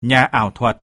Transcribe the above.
nhà ảo thuật.